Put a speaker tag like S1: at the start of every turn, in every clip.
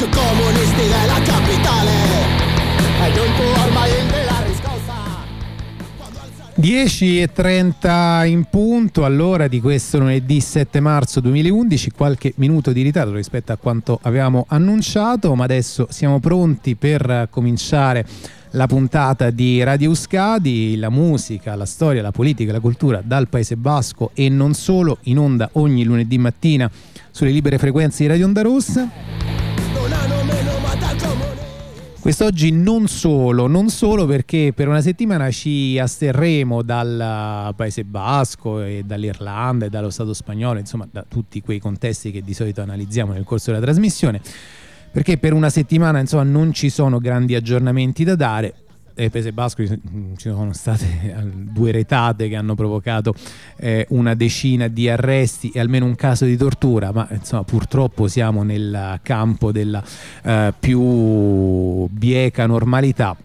S1: palazzo comunisti della capitale. E giunto ormai in della riscossa.
S2: 10 e 30 in punto all'ora di questo lunedì 7 marzo 2011, qualche minuto di ritardo rispetto a quanto avevamo annunciato, ma adesso siamo pronti per cominciare la puntata di Radio Euskadi, la musica, la storia, la politica, la cultura dal Paese Basco e non solo, in onda ogni lunedì mattina sulle libere frequenze di Radio Onda Rossa. Quest'oggi non solo, non solo perché per una settimana ci asterremo dal Paese Basco e dall'Irlanda e dallo Stato spagnolo, insomma da tutti quei contesti che di solito analizziamo nel corso della trasmissione, perché per una settimana insomma non ci sono grandi aggiornamenti da dare. E Paese Basco ci sono state eh, due retate che hanno provocato eh, una decina di arresti e almeno un caso di tortura, ma insomma purtroppo siamo nel campo della eh, più bieca normalità.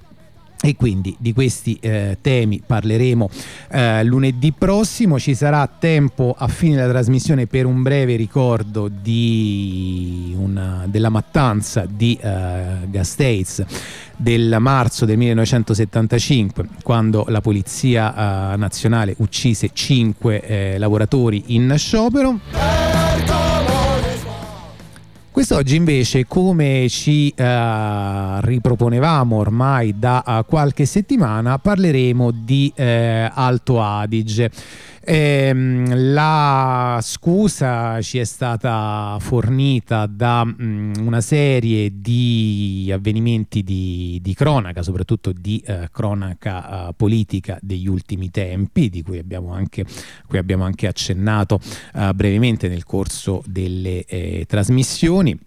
S2: E quindi di questi eh, temi parleremo eh, lunedì prossimo. Ci sarà tempo a fine della trasmissione per un breve ricordo una, della mattanza di uh, Gasteiz del marzo del 1975, quando la Polizia uh, Nazionale uccise cinque eh, lavoratori in sciopero. Quest'oggi invece, come ci uh, riproponevamo ormai da uh, qualche settimana, parleremo di uh, Alto Adige. Ehm, la scusa ci è stata fornita da mh, una serie di avvenimenti di, di cronaca, soprattutto di eh, cronaca eh, politica degli ultimi tempi, di cui abbiamo anche, cui abbiamo anche accennato eh, brevemente nel corso delle eh, trasmissioni.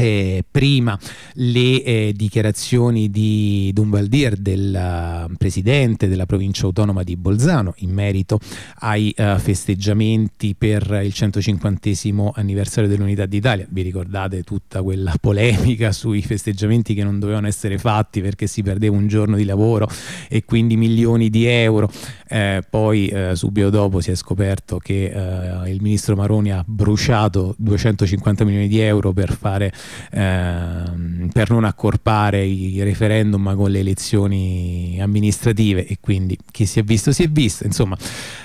S2: Eh, prima le eh, dichiarazioni di Dumbaldir, del uh, presidente della provincia autonoma di Bolzano, in merito ai uh, festeggiamenti per il 150 anniversario dell'Unità d'Italia. Vi ricordate tutta quella polemica sui festeggiamenti che non dovevano essere fatti perché si perdeva un giorno di lavoro e quindi milioni di euro. Eh, poi eh, subito dopo si è scoperto che il ministro Maroni ha bruciato 250 milioni di euro per fare ehm, per non accorpare i referendum con le elezioni amministrative e quindi chi si è visto si è visto. Insomma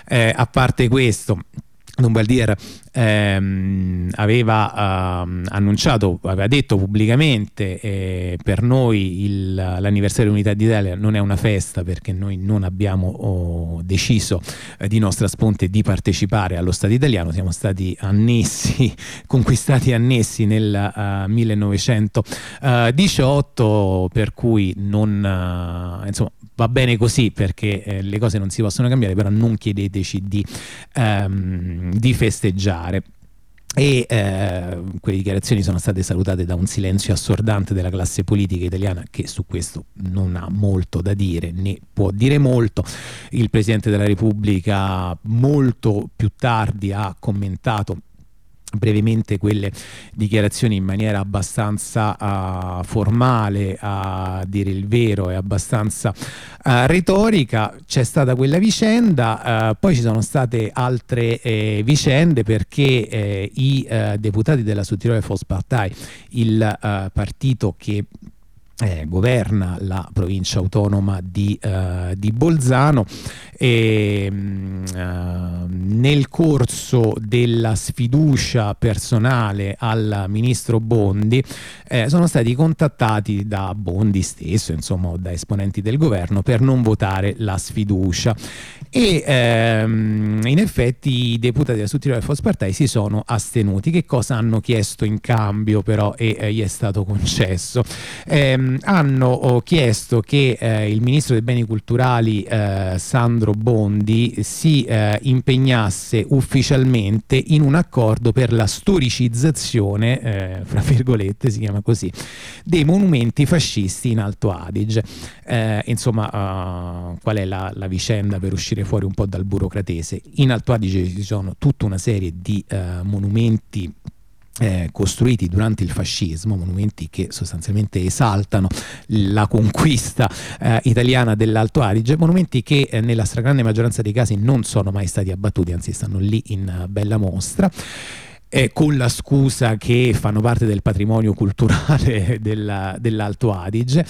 S2: eh, a parte questo Lombardier ehm, aveva ehm, annunciato, aveva detto pubblicamente eh, per noi il, l'anniversario dell'Unità d'Italia non è una festa perché noi non abbiamo oh, deciso eh, di nostra sponte di partecipare allo Stato italiano, siamo stati annessi, conquistati annessi nel uh, 1918 per cui non, uh, insomma, va bene così perché eh, le cose non si possono cambiare, però non chiedeteci di, um, di festeggiare e eh, quelle dichiarazioni sono state salutate da un silenzio assordante della classe politica italiana che su questo non ha molto da dire né può dire molto. Il Presidente della Repubblica molto più tardi ha commentato brevemente quelle dichiarazioni in maniera abbastanza uh, formale a dire il vero e abbastanza uh, retorica. C'è stata quella vicenda uh, poi ci sono state altre eh, vicende perché eh, i deputati della Sudtirole Volkspartei il partito che eh, governa la provincia autonoma di, uh, di Bolzano e uh, nel corso della sfiducia personale al ministro Bondi eh, sono stati contattati da Bondi stesso insomma da esponenti del governo per non votare la sfiducia. E ehm, in effetti i deputati della Sudtirolo del Volkspartei si sono astenuti. Che cosa hanno chiesto in cambio però e eh, gli è stato concesso? Ehm, hanno oh, chiesto che eh, il ministro dei beni culturali eh, Sandro Bondi si eh, impegnasse ufficialmente in un accordo per la storicizzazione eh, fra virgolette si chiama così dei monumenti fascisti in Alto Adige eh, insomma uh, qual è la, la vicenda per uscire fuori un po' dal burocratese. In Alto Adige ci sono tutta una serie di eh, monumenti eh, costruiti durante il fascismo, monumenti che sostanzialmente esaltano la conquista eh, italiana dell'Alto Adige, monumenti che eh, nella stragrande maggioranza dei casi non sono mai stati abbattuti, anzi stanno lì in bella mostra. eh, con la scusa che fanno parte del patrimonio culturale della, dell'Alto Adige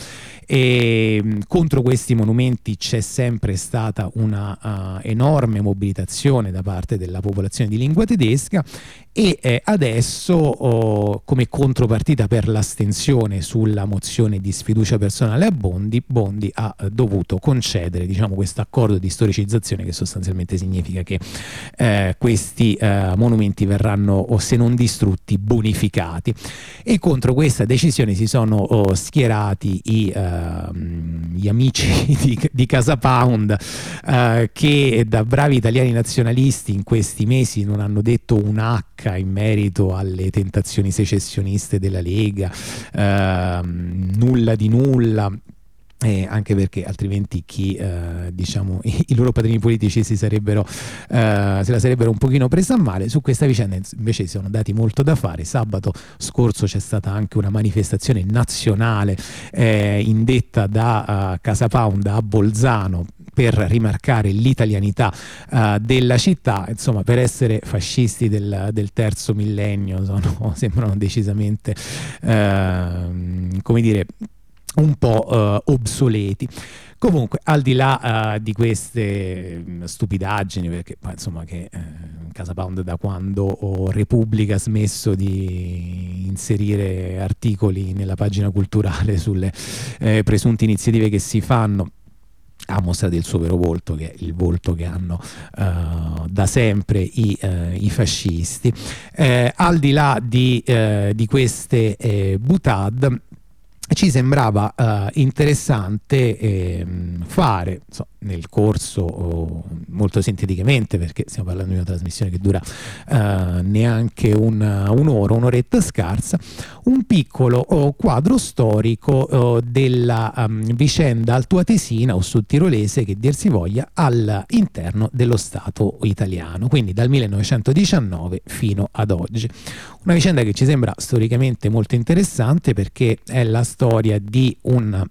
S2: e mm, contro questi monumenti c'è sempre stata una uh, enorme mobilitazione da parte della popolazione di lingua tedesca e eh, adesso oh, come contropartita per l'astensione sulla mozione di sfiducia personale a Bondi, Bondi ha eh, dovuto concedere diciamo, questo accordo di storicizzazione che sostanzialmente significa che eh, questi eh, monumenti verranno o se non distrutti bonificati. E contro questa decisione si sono oh, schierati i, ehm, gli amici di, di Casa Pound eh, che da bravi italiani nazionalisti in questi mesi non hanno detto un H in merito alle tentazioni secessioniste della Lega, ehm, nulla di nulla. Eh, anche perché altrimenti chi, eh, diciamo, i, i, loro padrini politici si sarebbero, eh, se la sarebbero un pochino presa a male. Su questa vicenda invece si sono dati molto da fare. Sabato scorso c'è stata anche una manifestazione nazionale eh, indetta da uh, Casa Pound a Bolzano per rimarcare l'italianità uh, della città, insomma per essere fascisti del, del terzo millennio sono, sembrano decisamente, uh, come dire, un po' uh, obsoleti. Comunque, al di là uh, di queste mm, stupidaggini, perché poi insomma che eh, Casa Pound da quando oh, Repubblica ha smesso di inserire articoli nella pagina culturale sulle eh, presunte iniziative che si fanno, ha mostrato il suo vero volto, che è il volto che hanno uh, da sempre i, uh, i fascisti. Eh, al di là di, uh, di queste eh, butad, ci sembrava uh, interessante eh, fare so, nel corso molto sinteticamente perché stiamo parlando di una trasmissione che dura uh, neanche una, un'ora, un'oretta scarsa, un piccolo oh, quadro storico oh, della um, vicenda altoatesina o sudtirolese che dir si voglia all'interno dello Stato italiano, quindi dal 1919 fino ad oggi. Una vicenda che ci sembra storicamente molto interessante perché è la storia di un,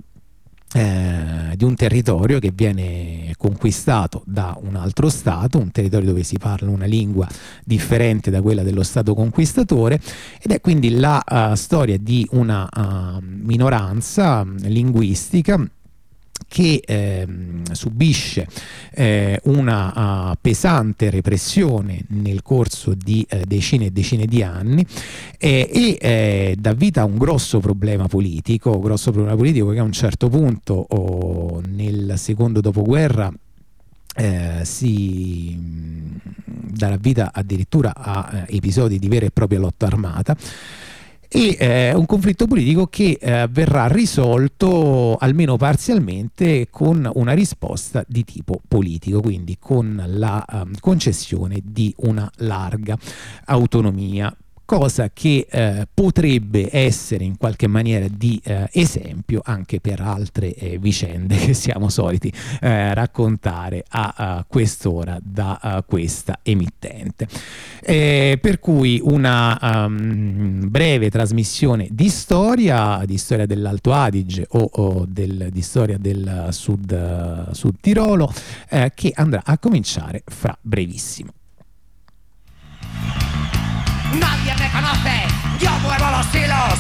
S2: eh, di un territorio che viene conquistato da un altro Stato, un territorio dove si parla una lingua differente da quella dello Stato conquistatore ed è quindi la uh, storia di una uh, minoranza linguistica che eh, subisce eh, una uh, pesante repressione nel corso di eh, decine e decine di anni eh, e eh, dà vita a un grosso problema politico, grosso problema politico che a un certo punto oh, nel secondo dopoguerra eh, si mh, darà vita addirittura a eh, episodi di vera e propria lotta armata e eh, un conflitto politico che eh, verrà risolto almeno parzialmente con una risposta di tipo politico, quindi con la um, concessione di una larga autonomia cosa che eh, potrebbe essere in qualche maniera di eh, esempio anche per altre eh, vicende che siamo soliti eh, raccontare a, a quest'ora da questa emittente. Eh, per cui una um, breve trasmissione di storia, di storia dell'Alto Adige o, o del, di storia del Sud, Sud Tirolo, eh, che andrà a cominciare fra brevissimo.
S3: Nadie me conoce, yo muevo los hilos.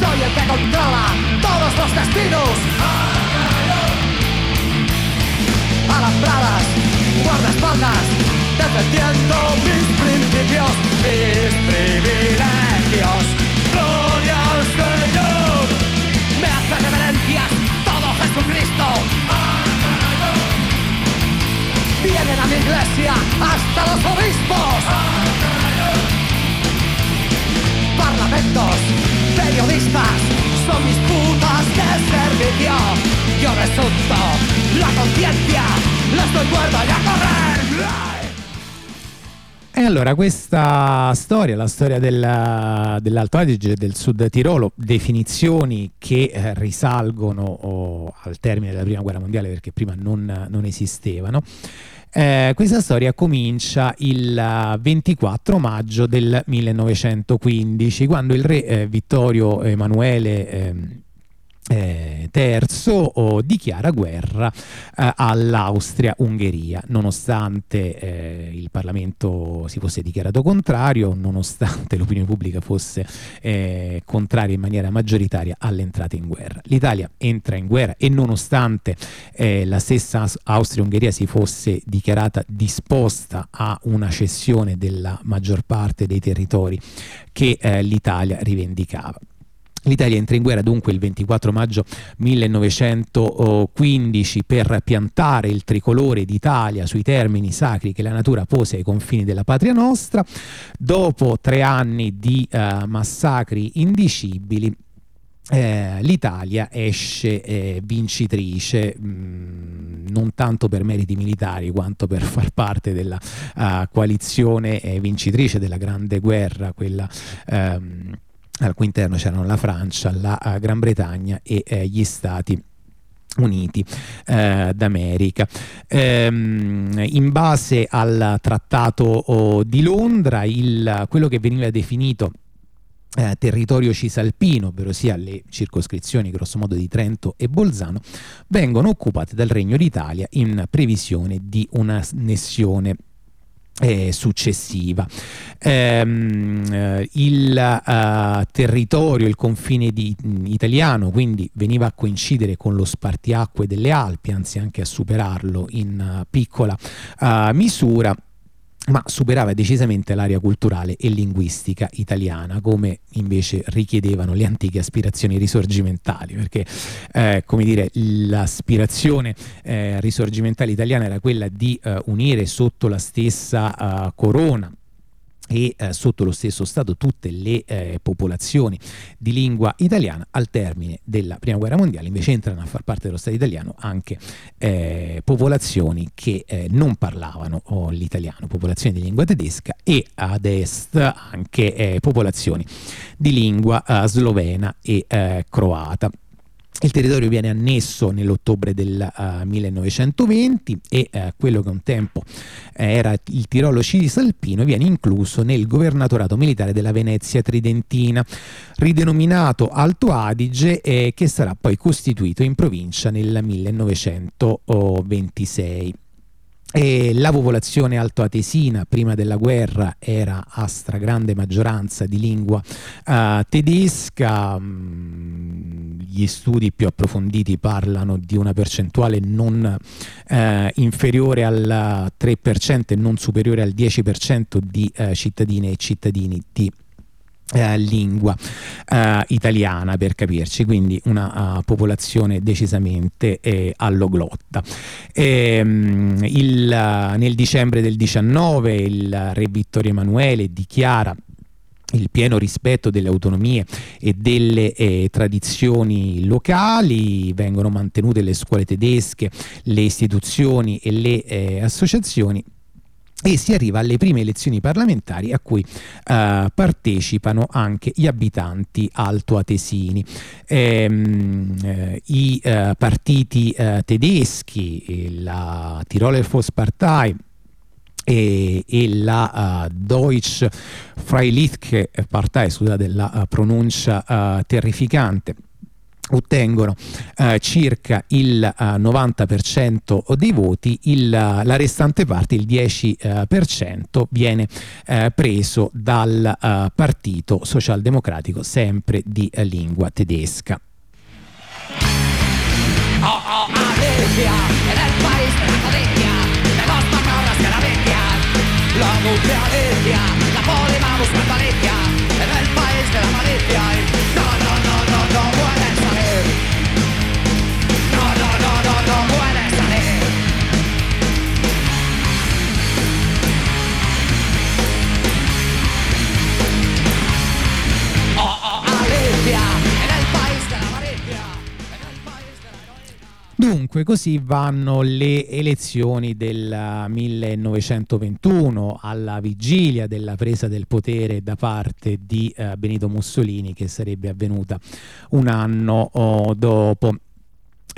S3: Soy el que controla todos los destinos. Alambradas, guardaespaldas, defendiendo mis principios, mis privilegios. Vienen a mi iglesia hasta los obispos. Parlamentos, periodistas, son mis putas de servicio. Yo resulto la conciencia, les doy cuerda y a correr.
S2: E allora questa storia, la storia del, dell'Alto Adige del Sud Tirolo, definizioni che eh, risalgono oh, al termine della Prima Guerra Mondiale perché prima non, non esistevano, eh, questa storia comincia il 24 maggio del 1915, quando il re eh, Vittorio Emanuele eh, terzo oh, dichiara guerra eh, all'Austria-Ungheria, nonostante eh, il Parlamento si fosse dichiarato contrario, nonostante l'opinione pubblica fosse eh, contraria in maniera maggioritaria all'entrata in guerra. L'Italia entra in guerra e nonostante eh, la stessa Austria-Ungheria si fosse dichiarata disposta a una cessione della maggior parte dei territori che l'Italia rivendicava. L'Italia entra in guerra dunque il 24 maggio 1915 per piantare il tricolore d'Italia sui termini sacri che la natura pose ai confini della patria nostra. Dopo tre anni di uh, massacri indicibili, eh, l'Italia esce eh, vincitrice mh, mm, non tanto per meriti militari quanto per far parte della uh, coalizione eh, vincitrice della Grande Guerra, quella ehm, al cui interno c'erano la Francia, la uh, Gran Bretagna e eh, gli Stati Uniti eh, d'America. Ehm, in base al Trattato oh, di Londra, il, quello che veniva definito eh, territorio cisalpino, ovvero sia le circoscrizioni grossomodo di Trento e Bolzano, vengono occupate dal Regno d'Italia in previsione di un'annessione eh, successiva. Ehm, eh, il uh, territorio, il confine di, mh, italiano, quindi veniva a coincidere con lo spartiacque delle Alpi, anzi anche a superarlo in uh, piccola uh, misura ma superava decisamente l'area culturale e linguistica italiana, come invece richiedevano le antiche aspirazioni risorgimentali, perché eh, come dire, l'aspirazione eh, risorgimentale italiana era quella di eh, unire sotto la stessa eh, corona e eh, sotto lo stesso Stato tutte le eh, popolazioni di lingua italiana al termine della Prima Guerra Mondiale invece entrano a far parte dello Stato italiano anche eh, popolazioni che eh, non parlavano oh, l'italiano, popolazioni di lingua tedesca e ad est anche eh, popolazioni di lingua eh, slovena e croata. Il territorio viene annesso nell'ottobre del uh, 1920 e uh, quello che un tempo eh, era il Tirolo Cisalpino viene incluso nel governatorato militare della Venezia Tridentina, ridenominato Alto Adige eh, che sarà poi costituito in provincia nel 1926. E la popolazione altoatesina prima della guerra era a stragrande maggioranza di lingua uh, tedesca, mm, gli studi più approfonditi parlano di una percentuale non uh, inferiore al 3% e non superiore al 10% di uh, cittadine e cittadini di eh, lingua eh, italiana per capirci, quindi una uh, popolazione decisamente eh, alloglotta. Uh, nel dicembre del 19 il re Vittorio Emanuele dichiara il pieno rispetto delle autonomie e delle eh, tradizioni locali, vengono mantenute le scuole tedesche, le istituzioni e le eh, associazioni e si arriva alle prime elezioni parlamentari a cui uh, partecipano anche gli abitanti altoatesini. Ehm, eh, I uh, partiti uh, tedeschi, la Tiroler Volkspartei, e, e, la uh, Deutsche Freiliche Partei, scusate la uh, pronuncia uh, terrificante, ottengono eh, circa il eh, 90% dei voti, il, la restante parte, il 10%, eh, viene eh, preso dal eh, Partito Socialdemocratico, sempre di eh, lingua tedesca. Oh, oh, Allegia, nel paese della Caleggia, nello spagnolo scaravecchia, la nutria Allegia, la polemamos la Valecchia, nel paese della Valecchia, Dunque, così vanno le elezioni del 1921 alla vigilia della presa del potere da parte di uh, Benito Mussolini che sarebbe avvenuta un anno oh, dopo.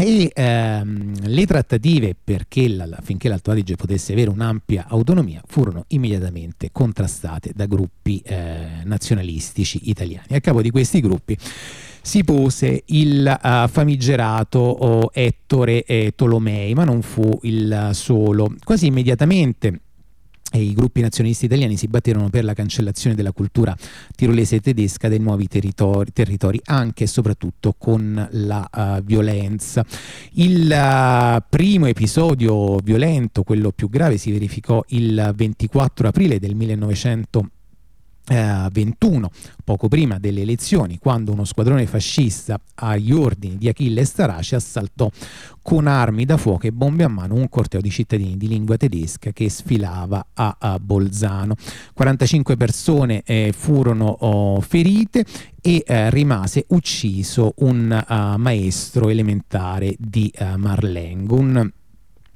S2: E ehm, le trattative perché affinché l'Alto Adige potesse avere un'ampia autonomia furono immediatamente contrastate da gruppi eh, nazionalistici italiani. A capo di questi gruppi si pose il uh, famigerato oh, Ettore eh, Tolomei, ma non fu il solo. Quasi immediatamente e i gruppi nazionalisti italiani si batterono per la cancellazione della cultura tirolese e tedesca dai nuovi territori, territori anche e soprattutto con la uh, violenza. Il uh, primo episodio violento, quello più grave, si verificò il 24 aprile del 1900 eh, 21, poco prima delle elezioni, quando uno squadrone fascista agli ordini di Achille Starace assaltò con armi da fuoco e bombe a mano un corteo di cittadini di lingua tedesca che sfilava a, a Bolzano. 45 persone eh, furono oh, ferite e eh, rimase ucciso un uh, maestro elementare di uh, Marlengo, un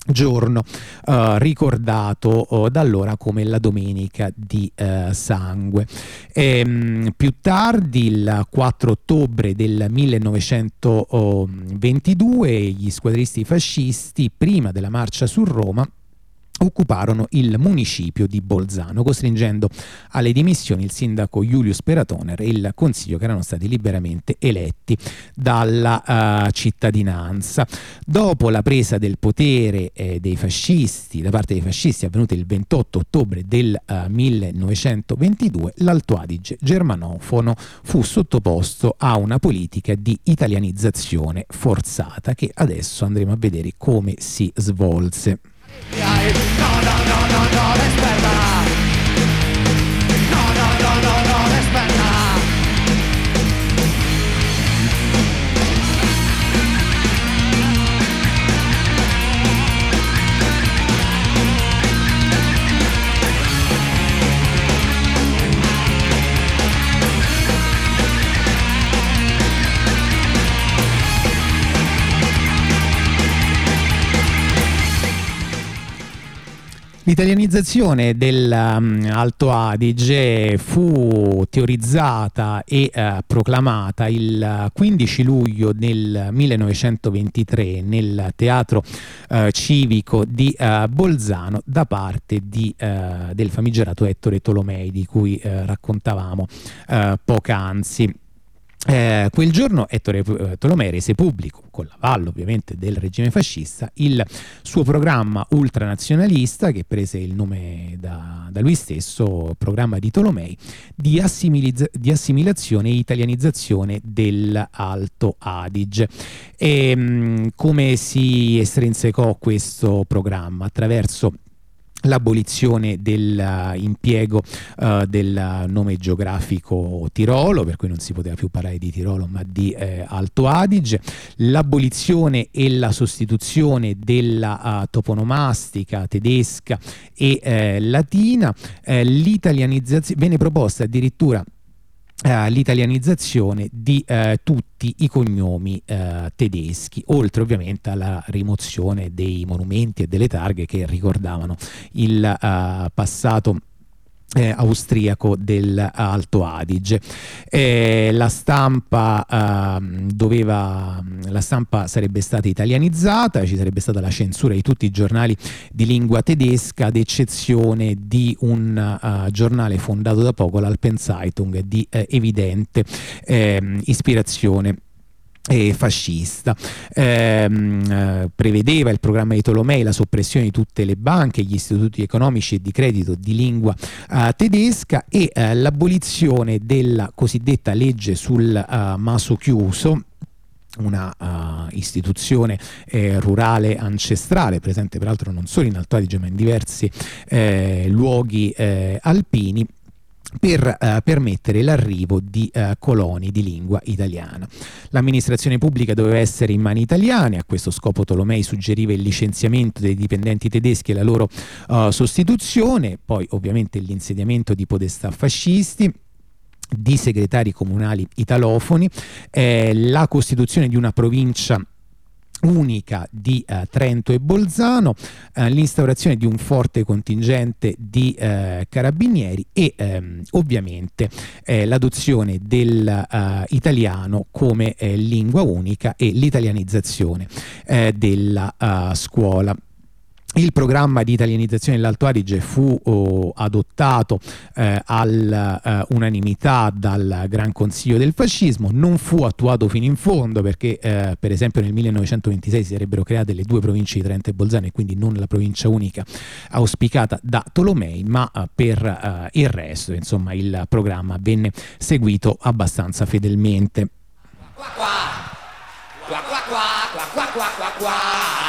S2: giorno uh, ricordato uh, da allora come la domenica di uh, sangue. E, um, più tardi, il 4 ottobre del 1922, gli squadristi fascisti, prima della marcia su Roma, occuparono il municipio di Bolzano, costringendo alle dimissioni il sindaco Julius Peratoner e il consiglio che erano stati liberamente eletti dalla uh, cittadinanza. Dopo la presa del potere eh, dei fascisti, da parte dei fascisti avvenuta il 28 ottobre del uh, 1922, l'Alto Adige germanofono fu sottoposto a una politica di italianizzazione forzata che adesso andremo a vedere come si svolse. No, no despertar. L'italianizzazione dell'Alto um, Adige fu teorizzata e uh, proclamata il 15 luglio del 1923 nel teatro uh, civico di uh, Bolzano da parte di, del famigerato Ettore Tolomei di cui raccontavamo poc'anzi. Eh, quel giorno Ettore eh, Tolomei rese pubblico, con l'avallo ovviamente del regime fascista, il suo programma ultranazionalista, che prese il nome da, da lui stesso, programma di Tolomei, di, di assimilazione e italianizzazione dell'Alto Adige. E, mh, mm, come si estrinsecò questo programma? Attraverso l'abolizione dell'impiego uh, del nome geografico Tirolo, per cui non si poteva più parlare di Tirolo ma di eh, Alto Adige, l'abolizione e la sostituzione della uh, toponomastica tedesca e eh, latina, eh, l'italianizzazione, venne proposta addirittura l'italianizzazione di uh, tutti i cognomi uh, tedeschi, oltre ovviamente alla rimozione dei monumenti e delle targhe che ricordavano il passato eh, austriaco dell'Alto Adige. Eh, la, stampa, eh, doveva, la stampa sarebbe stata italianizzata, ci sarebbe stata la censura di tutti i giornali di lingua tedesca, ad eccezione di un uh, giornale fondato da poco, l'Alpenzeitung, di eh, evidente ehm, ispirazione e fascista. Ehm, eh, prevedeva il programma di Tolomei la soppressione di tutte le banche, gli istituti economici e di credito di lingua eh, tedesca e eh, l'abolizione della cosiddetta legge sul eh, maso chiuso una uh, istituzione eh, rurale ancestrale presente peraltro non solo in Alto Adige ma in diversi eh, luoghi eh, alpini per uh, permettere l'arrivo di uh, coloni di lingua italiana. L'amministrazione pubblica doveva essere in mani italiane, a questo scopo Tolomei suggeriva il licenziamento dei dipendenti tedeschi e la loro uh, sostituzione, poi ovviamente l'insediamento di podestà fascisti di segretari comunali italofoni, eh, la costituzione di una provincia unica di eh, Trento e Bolzano, eh, l'instaurazione di un forte contingente di eh, carabinieri e ehm, ovviamente eh, l'adozione dell'italiano eh, come eh, lingua unica e l'italianizzazione della scuola. Il programma di italianizzazione dell'Alto Adige fu oh, adottato eh, all'unanimità eh, dal Gran Consiglio del Fascismo, non fu attuato fino in fondo perché eh, per esempio nel 1926 si sarebbero create le due province di Trento e Bolzano e quindi non la provincia unica auspicata da Tolomei, ma eh, per eh, il resto insomma il programma venne seguito abbastanza fedelmente. Qua, qua. Qua, qua, qua, qua, qua, qua, qua.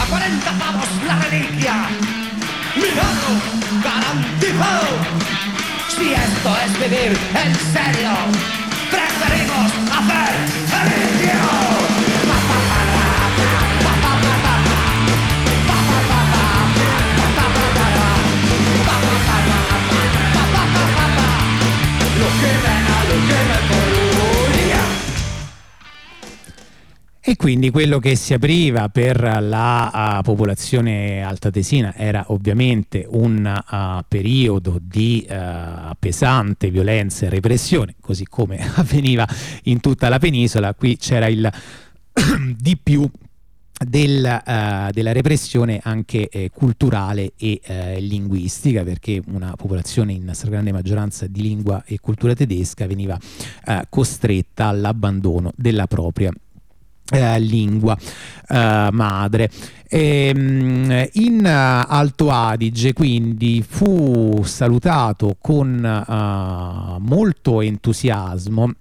S2: A 40 pavos la reliquia, milagro garantizado. Si esto es vivir en serio, preferimos hacer servicio. Quindi quello che si apriva per la uh, popolazione altatesina era ovviamente un uh, periodo di uh, pesante violenza e repressione, così come avveniva in tutta la penisola. Qui c'era il di più del, uh, della repressione anche eh, culturale e eh, linguistica perché una popolazione in stragrande maggioranza di lingua e cultura tedesca veniva uh, costretta all'abbandono della propria eh, lingua eh, madre. E, ehm, in uh, Alto Adige quindi fu salutato con uh, molto entusiasmo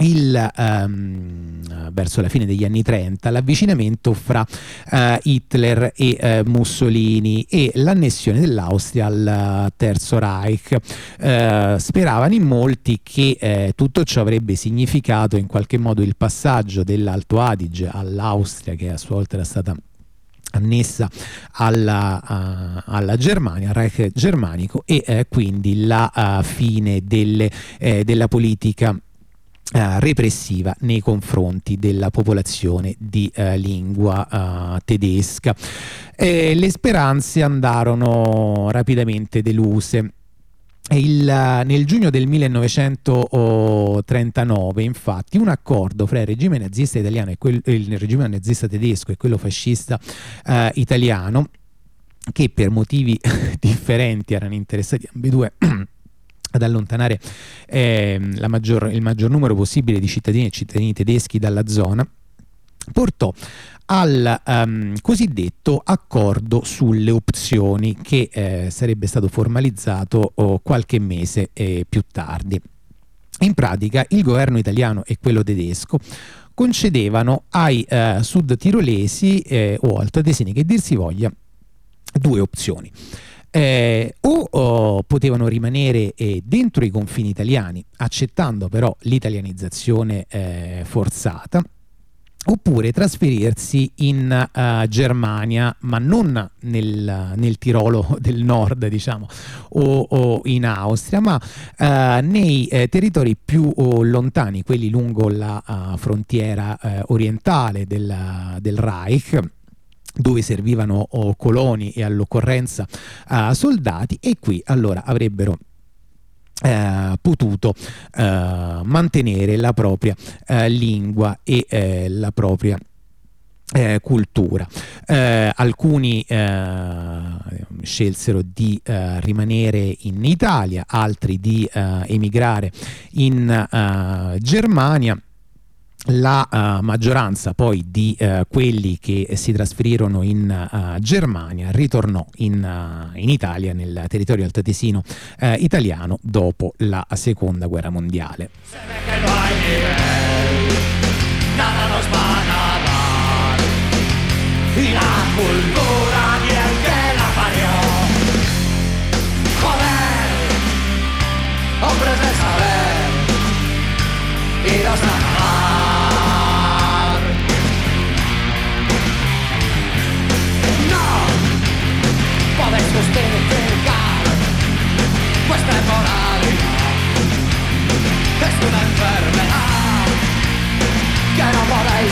S2: il, um, verso la fine degli anni 30 l'avvicinamento fra uh, Hitler e uh, Mussolini e l'annessione dell'Austria al uh, Terzo Reich. speravano in molti che tutto ciò avrebbe significato in qualche modo il passaggio dell'Alto Adige all'Austria che a sua volta era stata annessa alla, uh, alla, Germania, al Reich germanico e uh, quindi la uh, fine delle, eh, della politica Uh, repressiva nei confronti della popolazione di uh, lingua uh, tedesca. E le speranze andarono rapidamente deluse. Il, nel giugno del 1939, infatti, un accordo fra il regime nazista italiano e quel, il regime nazista tedesco e quello fascista italiano, che per motivi differenti erano interessati ambedue ad allontanare eh, maggior, il maggior numero possibile di cittadini e cittadini tedeschi dalla zona, portò al um, cosiddetto accordo sulle opzioni che eh, sarebbe stato formalizzato oh, qualche mese eh, più tardi. In pratica il governo italiano e quello tedesco concedevano ai eh, sud tirolesi eh, o altoatesini che dir voglia due opzioni eh, o, o, potevano rimanere eh, dentro i confini italiani, accettando però l'italianizzazione eh, forzata, oppure trasferirsi in uh, Germania, ma non nel, nel, Tirolo del nord, diciamo, o, o in Austria, ma uh, nei eh, territori più oh, lontani, quelli lungo la uh, frontiera orientale del, del Reich dove servivano oh, coloni e all'occorrenza uh, soldati e qui allora avrebbero Uh, potuto uh, mantenere la propria uh, lingua e la propria cultura. alcuni scelsero di rimanere in Italia, altri di emigrare in Germania la uh, maggioranza poi di uh, quelli che si trasferirono in uh, Germania ritornò in, in, Italia, nel territorio altatesino italiano, dopo la seconda guerra mondiale.
S3: Se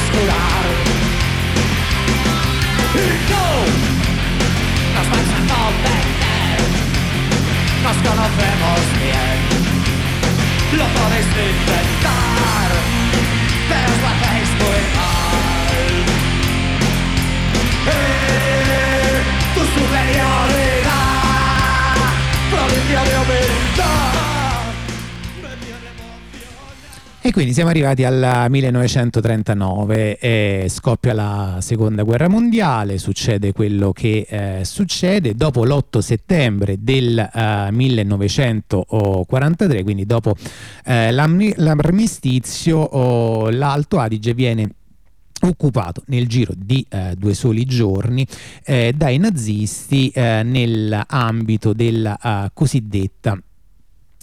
S3: escolar Rico Nos vais a convencer Nos conocemos bien Lo podéis intentar Pero os lo hacéis muy mal eh, Tu superioridad Provincia de humildad
S2: E quindi siamo arrivati al 1939, eh, scoppia la seconda guerra mondiale, succede quello che eh, succede. Dopo l'8 settembre del eh, 1943, quindi dopo eh, l'armistizio, oh, l'Alto Adige viene occupato nel giro di eh, due soli giorni eh, dai nazisti eh, nell'ambito della uh, cosiddetta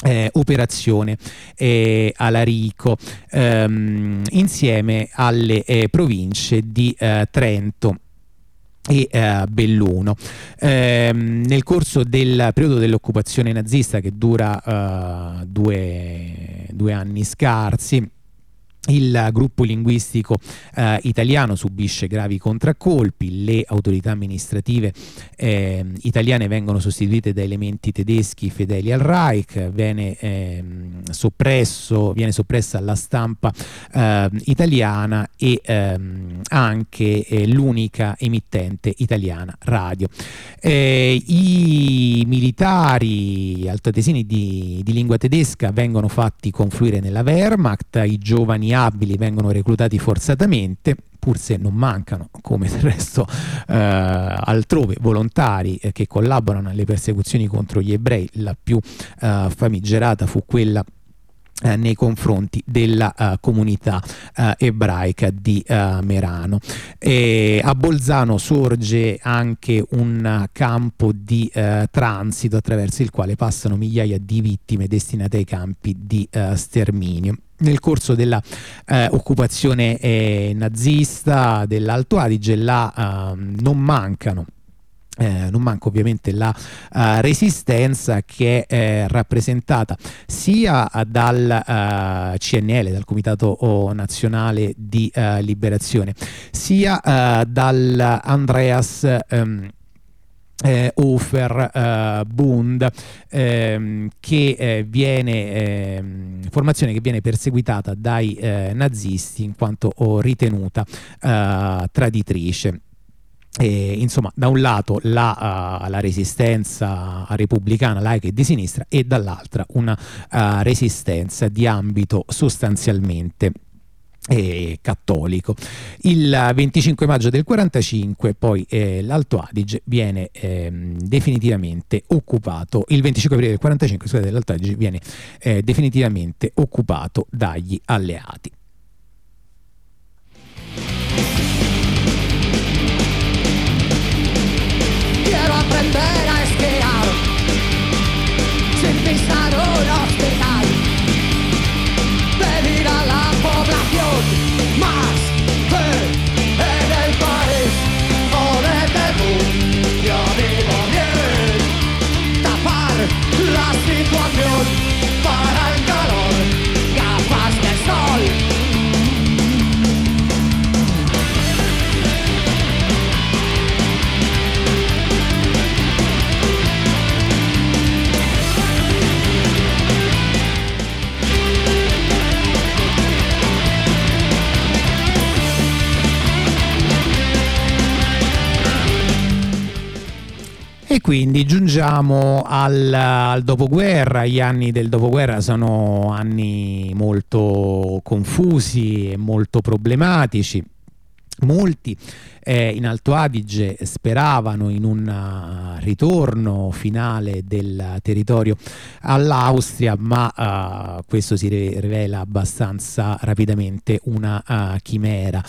S2: eh, operazione eh, Alarico ehm, insieme alle eh, province di eh, Trento e uh, Belluno. Eh, nel corso del periodo dell'occupazione nazista che dura uh, due, due anni scarsi, il gruppo linguistico eh, italiano subisce gravi contraccolpi, le autorità amministrative eh, italiane vengono sostituite da elementi tedeschi fedeli al Reich, viene, eh, soppresso, viene soppressa la stampa eh, italiana e ehm, anche eh, l'unica emittente italiana radio. Eh, I militari altoatesini di, di lingua tedesca vengono fatti confluire nella Wehrmacht, i giovani abili vengono reclutati forzatamente, pur se non mancano, come del resto eh, altrove, volontari eh, che collaborano alle persecuzioni contro gli ebrei. La più eh, famigerata fu quella eh, nei confronti della uh, comunità uh, ebraica di uh, Merano. E a Bolzano sorge anche un campo di transito attraverso il quale passano migliaia di vittime destinate ai campi di sterminio nel corso dell'occupazione eh, nazista dell'Alto Adige là, uh, non mancano eh, non manca ovviamente la uh, resistenza che è eh, rappresentata sia dal uh, CNL, dal Comitato Nazionale di uh, Liberazione, sia dal Andreas um, eh, Hofer eh, Bund ehm, che eh, viene ehm, formazione che viene perseguitata dai eh, nazisti in quanto ritenuta traditrice e, insomma, da un lato la, uh, la, resistenza repubblicana, laica e di sinistra, e dall'altra una uh, resistenza di ambito sostanzialmente eh, cattolico. Il 25 maggio del 45 poi eh, l'Alto Adige viene eh, definitivamente occupato, il 25 aprile del 45 scusate, l'Alto Adige viene definitivamente occupato dagli alleati.
S3: Aprender a esquiar sin pisar un hospital.
S2: E quindi giungiamo al, al, dopoguerra, gli anni del dopoguerra sono anni molto confusi e molto problematici. Molti eh, in Alto Adige speravano in un uh, ritorno finale del territorio all'Austria, ma uh, questo si rivela abbastanza rapidamente una uh, chimera.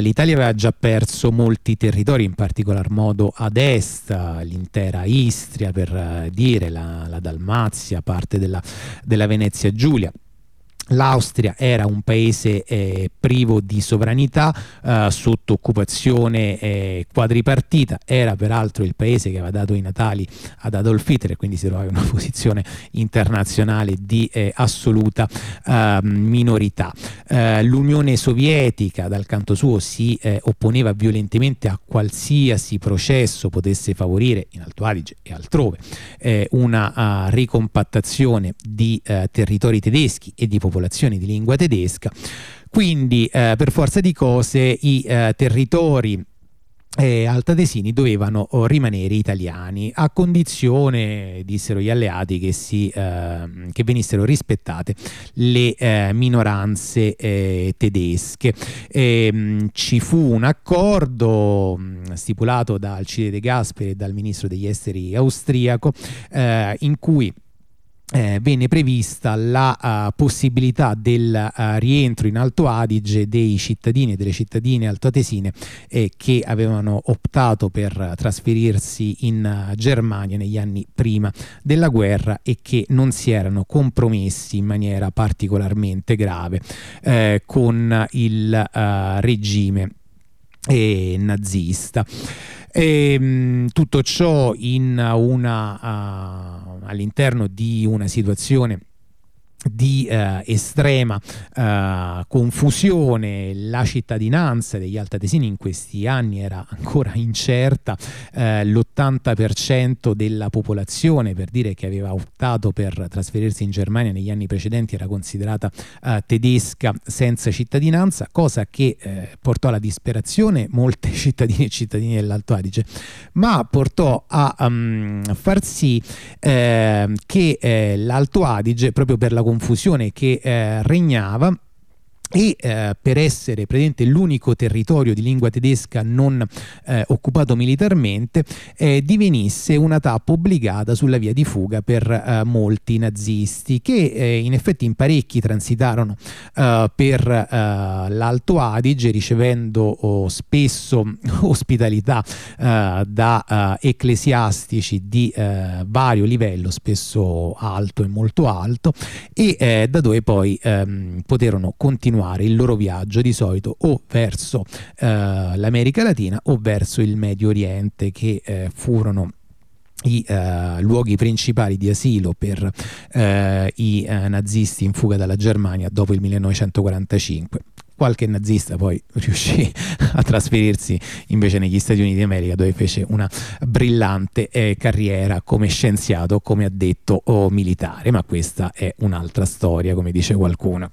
S2: L'Italia aveva già perso molti territori, in particolar modo ad est, l'intera Istria per dire, la, la Dalmazia, parte della, della Venezia Giulia L'Austria era un paese eh, privo di sovranità, eh, sotto occupazione eh, quadripartita, era peraltro il paese che aveva dato i natali ad Adolf Hitler, quindi si trovava in una posizione internazionale di eh, assoluta ehm, minorità. Eh, L'Unione Sovietica dal canto suo si eh, opponeva violentemente a qualsiasi processo potesse favorire in Alto Adige e altrove una uh, ricompattazione di territori tedeschi e di popolazioni popolazioni di lingua tedesca. Quindi eh, per forza di cose i eh, territori eh, altatesini dovevano oh, rimanere italiani a condizione, dissero gli alleati, che, si, eh, che venissero rispettate le eh, minoranze eh, tedesche. Ehm, ci fu un accordo mh, stipulato da Alcide De Gasperi e dal ministro degli esteri austriaco eh, in cui eh, venne prevista la uh, possibilità del uh, rientro in Alto Adige dei cittadini e delle cittadine altoatesine eh, che avevano optato per trasferirsi in Germania negli anni prima della guerra e che non si erano compromessi in maniera particolarmente grave eh, con il regime eh, nazista. E, ehm, mh, tutto ciò in una, uh, all'interno di una situazione di eh, estrema eh, confusione, la cittadinanza degli altatesini in questi anni era ancora incerta, eh, l'80% della popolazione per dire che aveva optato per trasferirsi in Germania negli anni precedenti era considerata eh, tedesca senza cittadinanza, cosa che eh, portò alla disperazione molte cittadine e cittadini dell'Alto Adige, ma portò a um, far sì eh, che l'Alto Adige proprio per la confusione che eh, regnava e eh, per essere presente l'unico territorio di lingua tedesca non eh, occupato militarmente eh, divenisse una tappa obbligata sulla via di fuga per eh, molti nazisti che eh, in effetti in parecchi transitarono eh, per l'Alto Adige ricevendo oh, spesso ospitalità da ecclesiastici di vario livello spesso alto e molto alto e da dove poi ehm, poterono continuare continuare il loro viaggio di solito o verso eh, l'America Latina o verso il Medio Oriente che eh, furono i uh, luoghi principali di asilo per uh, i uh, nazisti in fuga dalla Germania dopo il 1945. Qualche nazista poi riuscì a trasferirsi invece negli Stati Uniti d'America dove fece una brillante eh, carriera come scienziato, come addetto o militare, ma questa è un'altra storia, come dice qualcuno.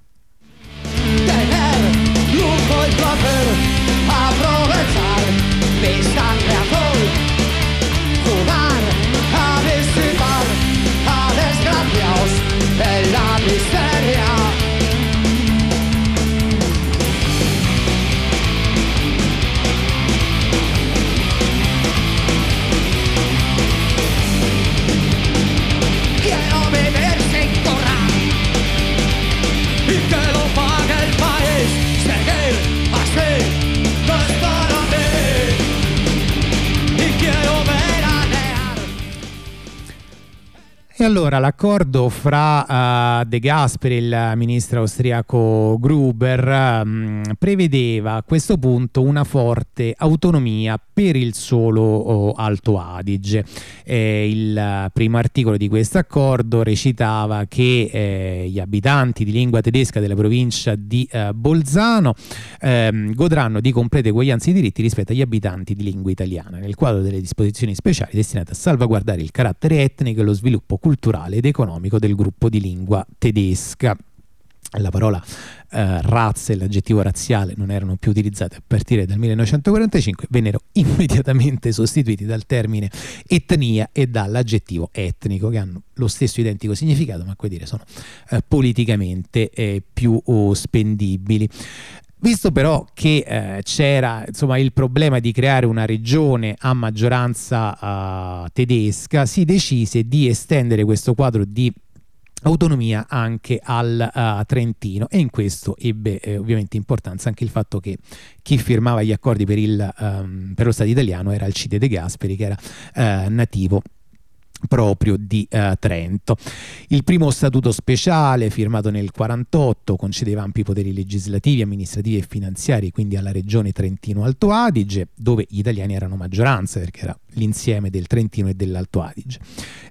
S2: E allora l'accordo fra uh, De Gasperi e il ministro austriaco Gruber um, prevedeva a questo punto una forte autonomia per il solo oh, Alto Adige. Eh, il primo articolo di questo accordo recitava che eh, gli abitanti di lingua tedesca della provincia di eh, Bolzano ehm, godranno di complete eguaglianze di diritti rispetto agli abitanti di lingua italiana, nel quadro delle disposizioni speciali destinate a salvaguardare il carattere etnico e lo sviluppo culturale ed economico del gruppo di lingua tedesca la parola eh, razza e l'aggettivo razziale non erano più utilizzati a partire dal 1945, vennero immediatamente sostituiti dal termine etnia e dall'aggettivo etnico, che hanno lo stesso identico significato, ma dire sono eh, politicamente eh, più oh, spendibili. Visto però che eh, c'era insomma, il problema di creare una regione a maggioranza uh, tedesca, si decise di estendere questo quadro di autonomia anche al uh, Trentino. E in questo ebbe eh, ovviamente importanza anche il fatto che chi firmava gli accordi per, il, um, per lo Stato italiano era Alcide De Gasperi che era uh, nativo proprio di uh, Trento. Il primo statuto speciale, firmato nel 48, concedeva ampi poteri legislativi, amministrativi e finanziari, quindi alla regione Trentino-Alto Adige, dove gli italiani erano maggioranza, perché era l'insieme del Trentino e dell'Alto Adige.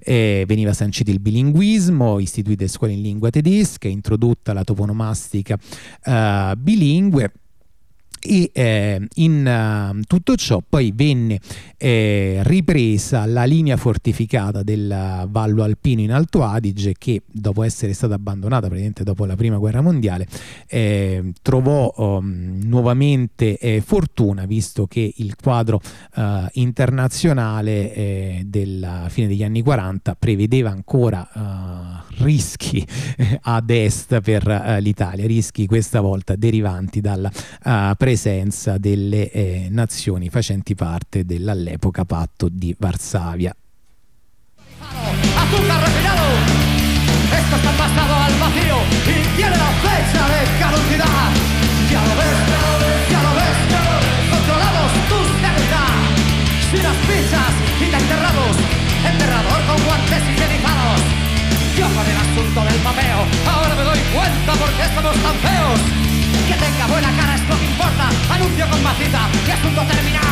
S2: Eh, veniva sancito il bilinguismo, istituite scuole in lingua tedesca, introdotta la toponomastica uh, bilingue e eh, in uh, tutto ciò poi venne eh, ripresa la linea fortificata del Vallo Alpino in Alto Adige che dopo essere stata abbandonata praticamente dopo la prima guerra mondiale eh, trovò um, nuovamente eh, fortuna visto che il quadro uh, internazionale eh, della fine degli anni 40 prevedeva ancora rischi ad est per l'Italia rischi questa volta derivanti dalla presenza delle nazioni facenti parte dell'alleanza all'epoca patto di Varsavia.
S3: Azúcar refinado, esto está pasado al vacío y tiene la fecha de caducidad. Ya lo ves, ya lo ves, controlamos tu seguridad. Si las pichas y te enterramos, enterrador con guantes higienizados. Yo con el asunto del papeo, ahora me doy cuenta por qué tan feos. Con macita y asunto terminado.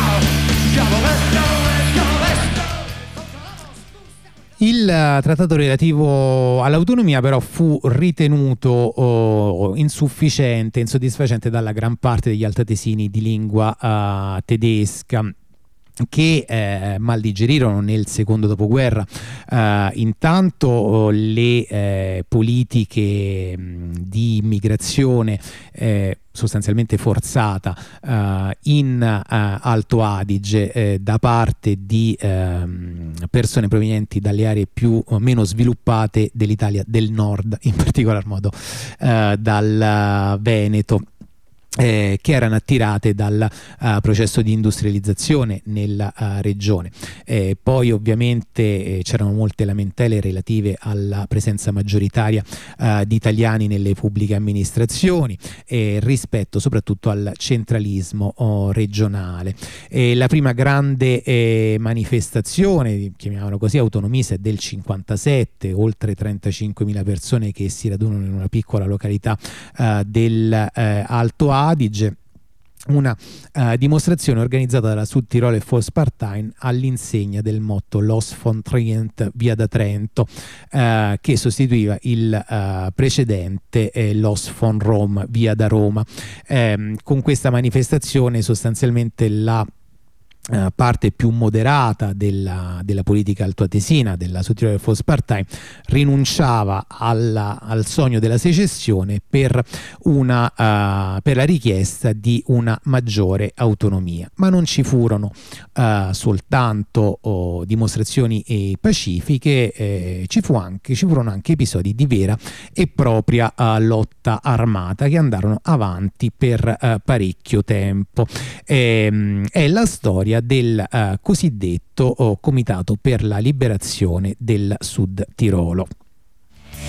S2: Il trattato relativo all'autonomia però fu ritenuto oh, insufficiente, insoddisfacente dalla gran parte degli altatesini di lingua uh, tedesca che eh, mal digerirono nel secondo dopoguerra eh, intanto le eh, politiche di immigrazione eh, sostanzialmente forzata uh, in uh, Alto Adige eh, da parte di uh, persone provenienti dalle aree più o meno sviluppate dell'Italia del nord, in particolar modo eh, dal Veneto eh, che erano attirate dal uh, processo di industrializzazione nella uh, regione. Eh, poi ovviamente eh, c'erano molte lamentele relative alla presenza maggioritaria uh, di italiani nelle pubbliche amministrazioni rispetto soprattutto al centralismo oh, regionale. la prima grande manifestazione, chiamiamolo così, autonomista è del 57, oltre 35.000 persone che si radunano in una piccola località dell'Alto Adige una uh, dimostrazione organizzata dalla Südtiroler Volkspartei all'insegna del motto Los von Trient via da Trento uh, che sostituiva il uh, precedente eh, Los von Rom via da Roma. Eh, con questa manifestazione sostanzialmente la Uh, parte più moderata della, della politica altoatesina della Superiore Volkspartei rinunciava alla, al sogno della secessione per, una, uh, per, la richiesta di una maggiore autonomia. Ma non ci furono uh, soltanto oh, dimostrazioni eh, pacifiche eh, ci, fu anche, ci, furono anche episodi di vera e propria lotta armata che andarono avanti per parecchio tempo. Ehm, è la storia storia del uh, cosiddetto oh, Comitato per la Liberazione del Sud Tirolo.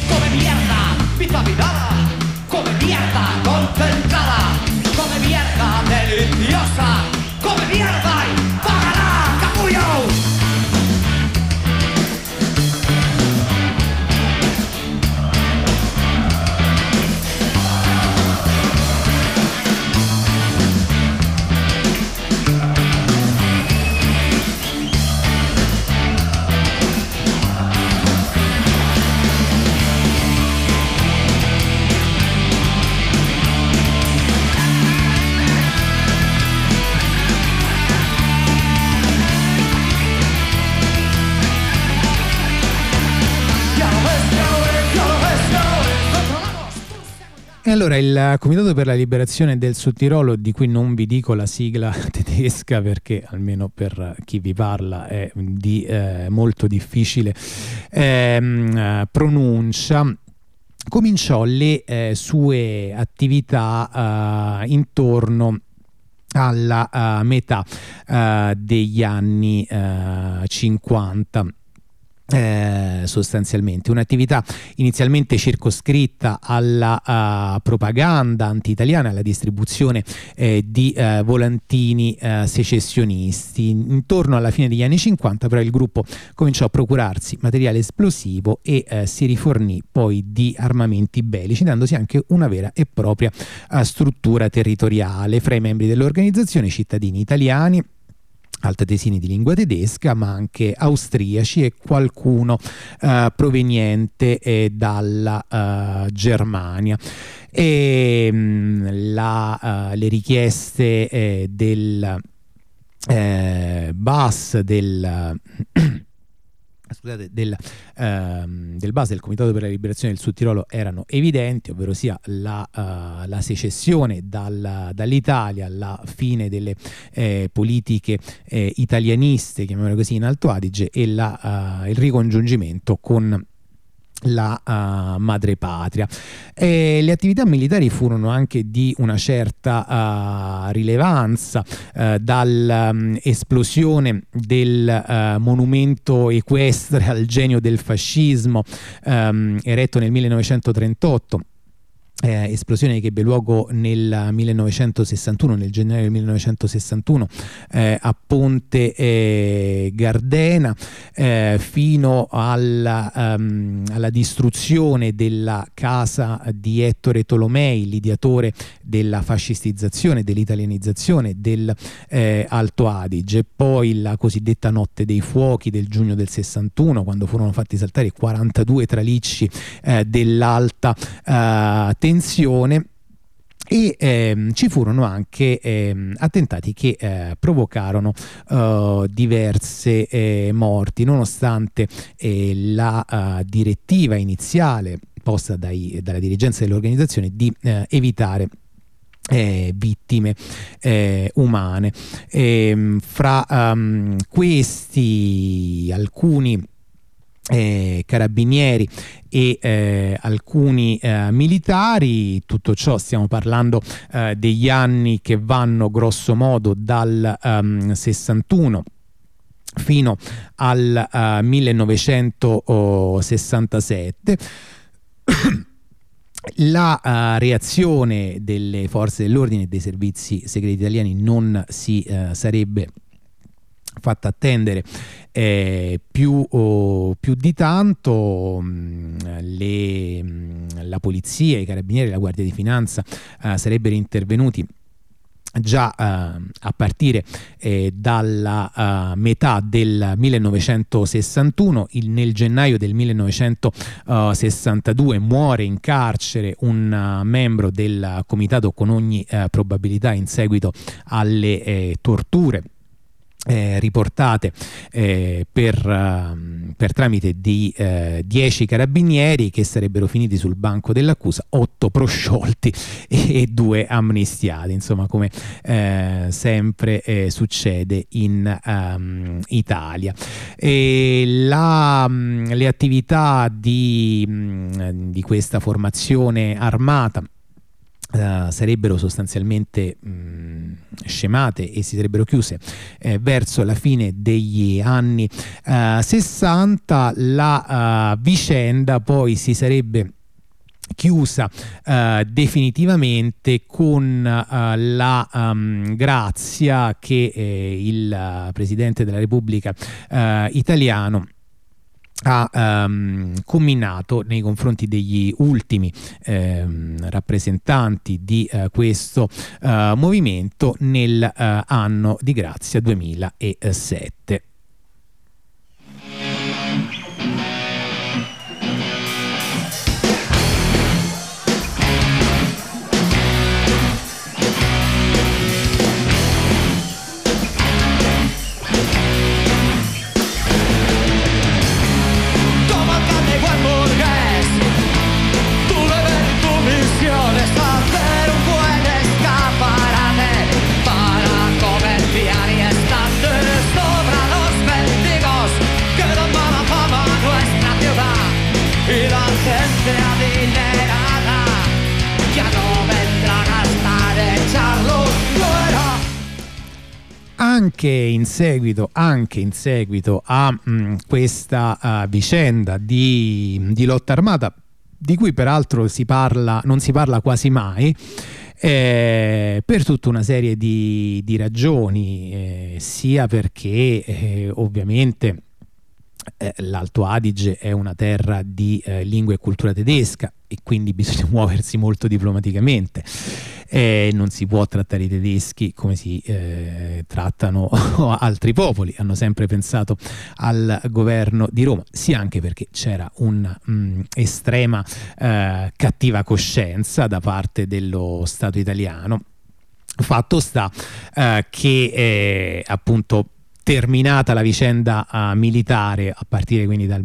S3: Come mierda, vita vidada, come mierda concentrada, come mierda deliziosa, come mierda
S2: E allora il Comitato per la Liberazione del Sud Tirolo, di cui non vi dico la sigla tedesca perché almeno per chi vi parla è di eh, molto difficile ehm, pronuncia, cominciò le eh, sue attività eh, intorno alla uh, metà uh, degli anni uh, 50 eh, sostanzialmente un'attività inizialmente circoscritta alla uh, propaganda anti-italiana, alla distribuzione eh, di uh, volantini uh, secessionisti. Intorno alla fine degli anni 50 però il gruppo cominciò a procurarsi materiale esplosivo e si rifornì poi di armamenti bellici, dandosi anche una vera e propria struttura territoriale fra i membri dell'organizzazione, cittadini italiani altatesini di lingua tedesca, ma anche austriaci e qualcuno eh, proveniente eh, dalla eh, Germania. E mh, mm, la, eh, le richieste eh, del eh, BAS del scusate, del, ehm, del, base del Comitato per la Liberazione del Sud Tirolo erano evidenti, ovvero sia la, uh, la secessione dal, dall'Italia, la fine delle eh, politiche eh, italianiste, chiamiamole così, in Alto Adige e la, uh, il ricongiungimento con la uh, madrepatria. E le attività militari furono anche di una certa uh, rilevanza, uh, dall'esplosione um, del monumento equestre al genio del fascismo um, eretto nel 1938 eh, esplosione che ebbe luogo nel 1961, nel gennaio del 1961 eh, a Ponte eh, Gardena eh, fino alla, um, alla, distruzione della casa di Ettore Tolomei, l'ideatore della fascistizzazione, dell'italianizzazione del eh, Adige, poi la cosiddetta notte dei fuochi del giugno del 61 quando furono fatti saltare 42 tralicci eh, dell'alta tensione e ehm, ci furono anche ehm, attentati che eh, provocarono uh, diverse eh, morti nonostante eh, la uh, direttiva iniziale posta dai, dalla dirigenza dell'organizzazione di eh, evitare eh, vittime eh, umane. E, ehm, fra um, questi alcuni eh, carabinieri e eh, alcuni eh, militari, tutto ciò stiamo parlando eh, degli anni che vanno grosso modo dal um, ehm, 61 fino al uh, eh, 1967 la uh, reazione delle forze dell'ordine e dei servizi segreti italiani non si uh, sarebbe fatta attendere eh, più, oh, più, di tanto mh, mm, le, mh, mm, la polizia, i carabinieri, la guardia di finanza eh, sarebbero intervenuti già uh, a partire eh, dalla uh, metà del 1961, il, nel gennaio del 1962 muore in carcere un uh, membro del comitato con ogni probabilità in seguito alle eh, torture eh, riportate eh, per, uh, per, tramite di 10 eh, carabinieri che sarebbero finiti sul banco dell'accusa, 8 prosciolti e 2 amnistiati, insomma come eh, sempre eh, succede in um, Italia. La, um, le attività di, um, di questa formazione armata Uh, sarebbero sostanzialmente mh, mm, scemate e si sarebbero chiuse eh, verso la fine degli anni. Uh, 60 la uh, vicenda poi si sarebbe chiusa uh, definitivamente con uh, la um, grazia che eh, il Presidente della Repubblica italiano ha um, comminato nei confronti degli ultimi um, rappresentanti di uh, questo uh, movimento nel uh, anno di grazia 2007. Anche in seguito, anche in seguito a mh, mm, questa uh, vicenda di, di lotta armata, di cui peraltro si parla, non si parla quasi mai, eh, per tutta una serie di, di ragioni, eh, sia perché eh, ovviamente eh, l'Alto Adige è una terra di eh, lingua e cultura tedesca e quindi bisogna muoversi molto diplomaticamente. Eh, non si può trattare i tedeschi come si eh, trattano altri popoli. Hanno sempre pensato al governo di Roma, sia anche perché c'era un'estrema mm, eh, cattiva coscienza da parte dello Stato italiano. Fatto sta eh, che eh, appunto terminata la vicenda uh, militare a partire quindi dal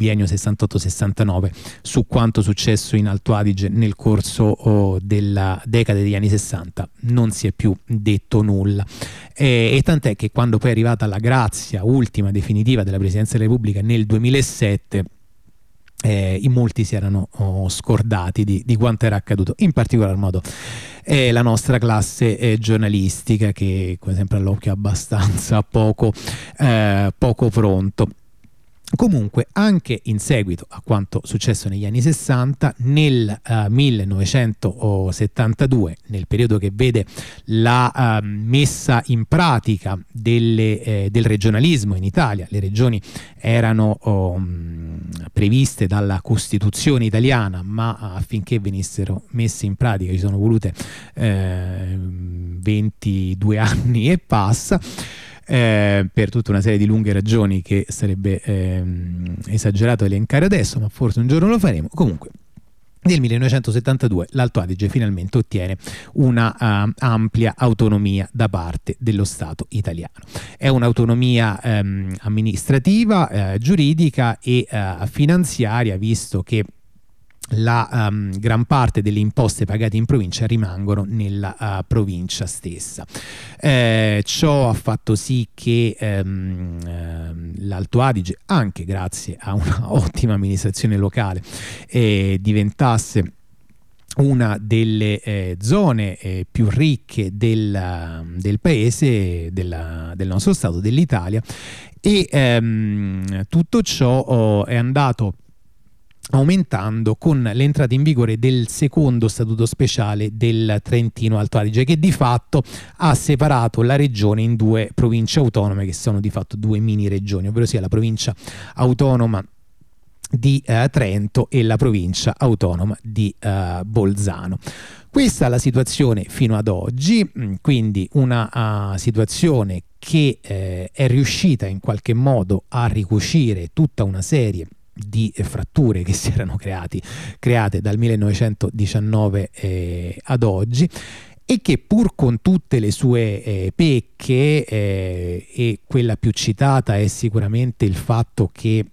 S2: biennio 68-69 su quanto successo in Alto Adige nel corso oh, della decade degli anni 60 non si è più detto nulla. E, e tant'è che quando poi è arrivata la grazia ultima definitiva della Presidenza della Repubblica nel 2007 eh, in molti si erano oh, scordati di, di, quanto era accaduto, in particolar modo eh, la nostra classe eh, giornalistica che come sempre all'occhio abbastanza poco, eh, poco pronto. Comunque, anche in seguito a quanto successo negli anni 60, nel uh, eh, 1972, nel periodo che vede la uh, messa in pratica delle, eh, del regionalismo in Italia, le regioni erano um, previste dalla Costituzione italiana, ma affinché venissero messe in pratica ci sono volute eh, 22 anni e passa eh, per tutta una serie di lunghe ragioni che sarebbe ehm, esagerato elencare adesso, ma forse un giorno lo faremo. Comunque, nel 1972 l'Alto Adige finalmente ottiene una uh, ampia autonomia da parte dello Stato italiano. È un'autonomia um, amministrativa, uh, giuridica e uh, finanziaria, visto che la um, gran parte delle imposte pagate in provincia rimangono nella uh, provincia stessa. Eh, ciò ha fatto sì che um, uh, l'Alto Adige, anche grazie a un'ottima amministrazione locale, eh, diventasse una delle eh, zone eh, più ricche del, del paese, della, del nostro Stato, dell'Italia e ehm, tutto ciò oh, è andato aumentando con l'entrata in vigore del secondo statuto speciale del Trentino Alto Adige che di fatto ha separato la regione in due province autonome che sono di fatto due mini regioni, ovvero sia la provincia autonoma di eh, Trento e la provincia autonoma di eh, Bolzano. Questa è la situazione fino ad oggi, mm, quindi una uh, situazione che eh, è riuscita in qualche modo a ricucire tutta una serie di di fratture che si erano creati, create dal 1919 eh, ad oggi e che pur con tutte le sue eh, pecche eh, e quella più citata è sicuramente il fatto che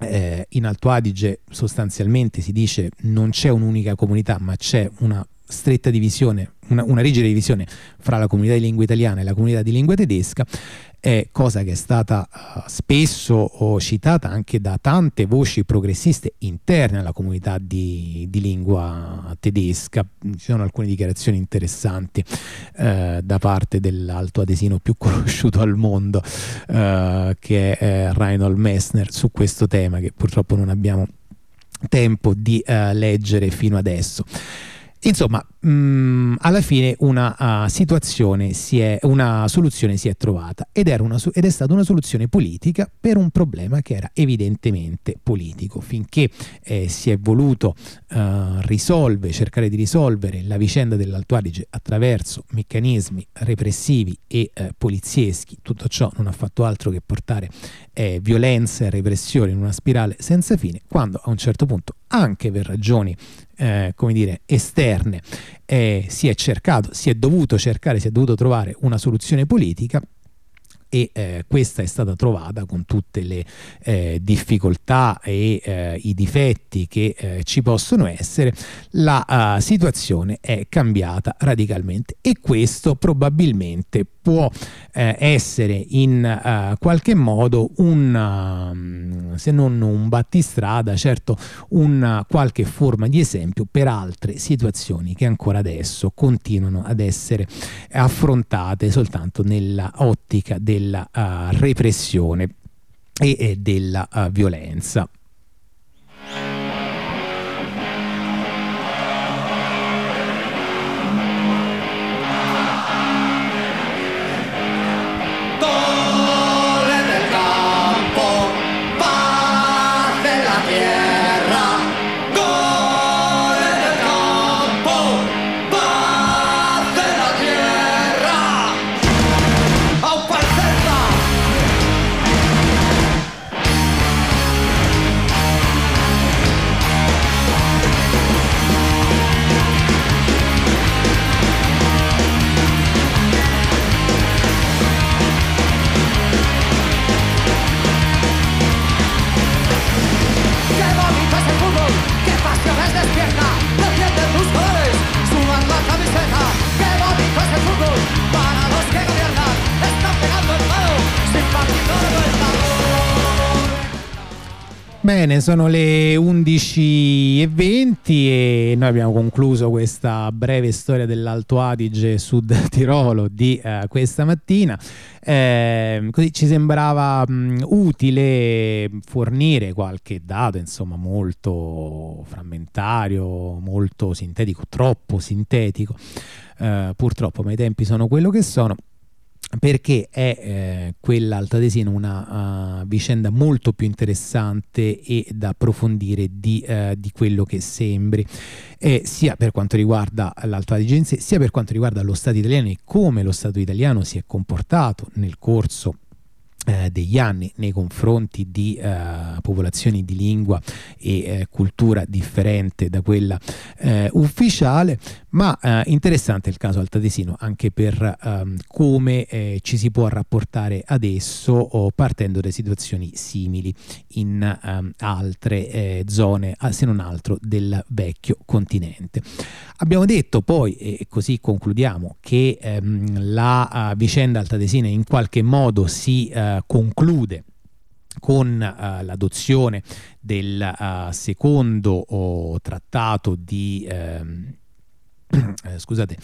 S2: eh, in Alto Adige sostanzialmente si dice non c'è un'unica comunità ma c'è una stretta divisione, una, una rigida divisione fra la comunità di lingua italiana e la comunità di lingua tedesca è cosa che è stata uh, spesso citata anche da tante voci progressiste interne alla comunità di, di lingua tedesca. Ci sono alcune dichiarazioni interessanti uh, da parte dell'alto adesino più conosciuto al mondo, uh, che è Reinhold Messner, su questo tema che purtroppo non abbiamo tempo di leggere fino adesso. Insomma, mh, mm, alla fine una uh, situazione si è, una soluzione si è trovata ed, una, ed, è stata una soluzione politica per un problema che era evidentemente politico. Finché eh, si è voluto uh, risolvere, cercare di risolvere la vicenda dell'Alto Adige attraverso meccanismi repressivi e eh, polizieschi, tutto ciò non ha fatto altro che portare eh, violenza e repressione in una spirale senza fine, quando a un certo punto, anche per ragioni eh, come dire, esterne, eh, si è cercato, si è dovuto cercare, si è dovuto trovare una soluzione politica e eh, questa è stata trovata con tutte le eh, difficoltà e eh, i difetti che eh, ci possono essere, la uh, situazione è cambiata radicalmente e questo probabilmente può eh, essere in uh, qualche modo un, uh, se non un battistrada, certo una qualche forma di esempio per altre situazioni che ancora adesso continuano ad essere affrontate soltanto nella ottica della uh, repressione e, e della violenza. Bene, sono le 11.20 e noi abbiamo concluso questa breve storia dell'Alto Adige Sud Tirolo di uh, questa mattina. Eh, così ci sembrava mh, utile fornire qualche dato, insomma, molto frammentario, molto sintetico, troppo sintetico. Uh, purtroppo, ma i tempi sono quello che sono perché è eh, quella altoatesina una uh, vicenda molto più interessante e da approfondire di, uh, di quello che sembri, eh, sia per quanto riguarda l'Alto Adige sia per quanto riguarda lo Stato italiano e come lo Stato italiano si è comportato nel corso eh, degli anni nei confronti di eh, popolazioni di lingua e eh, cultura differente da quella eh, ufficiale, ma eh, interessante il caso altatesino anche per ehm, come ci si può rapportare adesso oh, partendo da situazioni simili in ehm, altre zone, se non altro del vecchio continente. Abbiamo detto poi, e così concludiamo, che ehm, la vicenda altatesina in qualche modo si conclude con uh, l'adozione del uh, secondo oh, trattato di ehm, eh, scusate,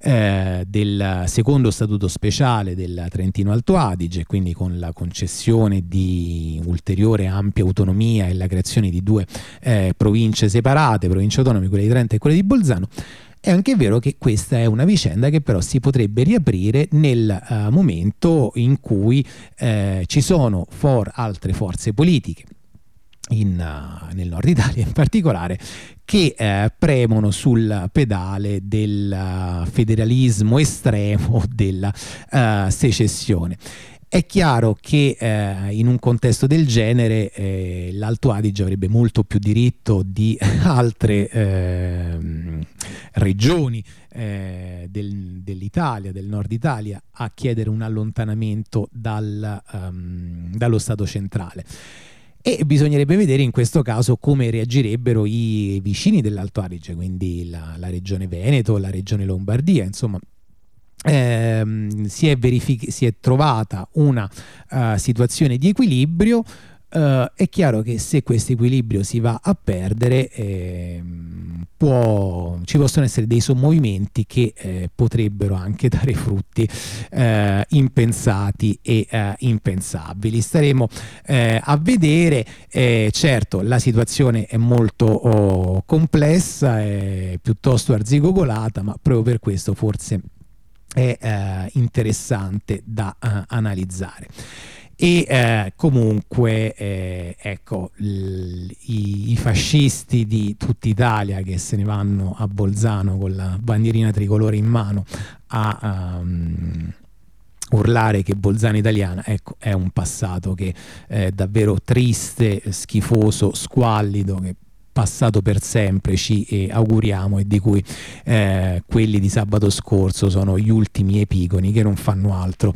S2: eh, del secondo statuto speciale del Trentino Alto Adige, quindi con la concessione di ulteriore ampia autonomia e la creazione di due eh, province separate, province autonome, quelle di Trento e quelle di Bolzano. È anche vero che questa è una vicenda che però si potrebbe riaprire nel uh, momento in cui uh, ci sono for altre forze politiche in, uh, nel nord Italia in particolare che eh, premono sul pedale del federalismo estremo della uh, secessione. È chiaro che eh, in un contesto del genere eh, l'Alto Adige avrebbe molto più diritto di altre eh, regioni eh, del, dell'Italia, del nord Italia, a chiedere un allontanamento dal, um, dallo Stato centrale. E bisognerebbe vedere in questo caso come reagirebbero i vicini dell'Alto Adige, quindi la, la regione Veneto, la regione Lombardia, insomma ehm, si, è verific- si, è trovata una uh, situazione di equilibrio. Uh, è chiaro che se questo equilibrio si va a perdere, eh, può, ci possono essere dei sommovimenti che eh, potrebbero anche dare frutti eh, impensati e eh, impensabili. Staremo eh, a vedere, certo la situazione è molto oh, complessa, è piuttosto arzigogolata, ma proprio per questo forse è eh, interessante da analizzare. E eh, comunque, eh, ecco, l- i-, i, fascisti di tutta Italia che se ne vanno a Bolzano con la bandierina tricolore in mano a um, urlare che Bolzano è italiana, ecco, è un passato che è davvero triste, schifoso, squallido, che passato per sempre ci eh, auguriamo e di cui eh, quelli di sabato scorso sono gli ultimi epigoni che non fanno altro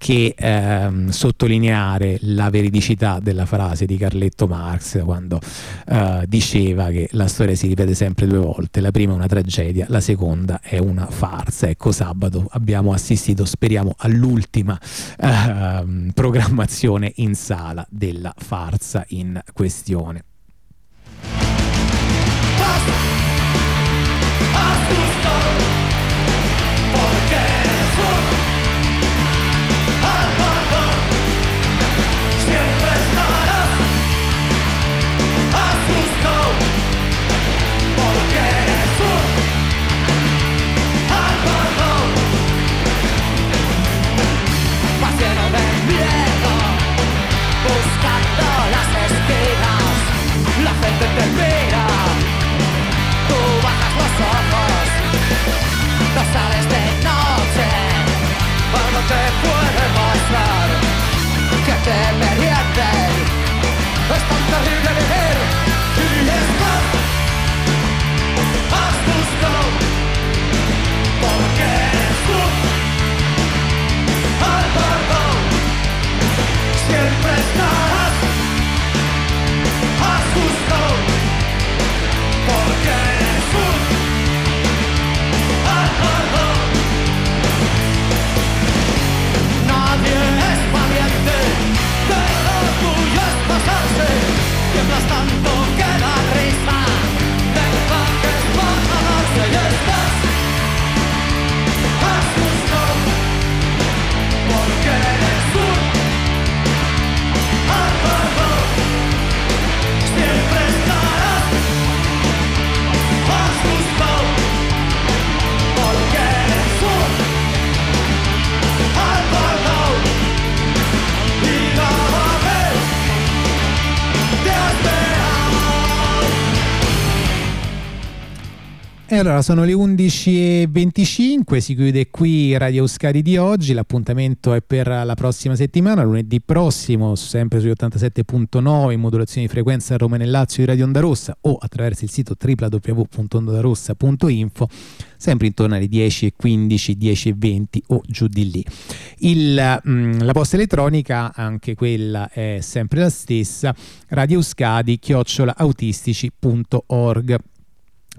S2: che ehm, sottolineare la veridicità della frase di Carletto Marx quando eh, diceva che la storia si ripete sempre due volte, la prima è una tragedia, la seconda è una farsa. Ecco, sabato abbiamo assistito, speriamo, all'ultima eh, programmazione in sala della farsa in questione. E allora sono le 11.25, si chiude qui Radio Euskadi di oggi, l'appuntamento è per la prossima settimana, lunedì prossimo, sempre sugli 87.9 in modulazione di frequenza Roma nel Lazio di Radio Onda Rossa o attraverso il sito www.ondarossa.info, sempre intorno alle 10.15, 10.20 o giù di lì. Il, mh, mm, la posta elettronica, anche quella è sempre la stessa, radiouscadi-autistici.org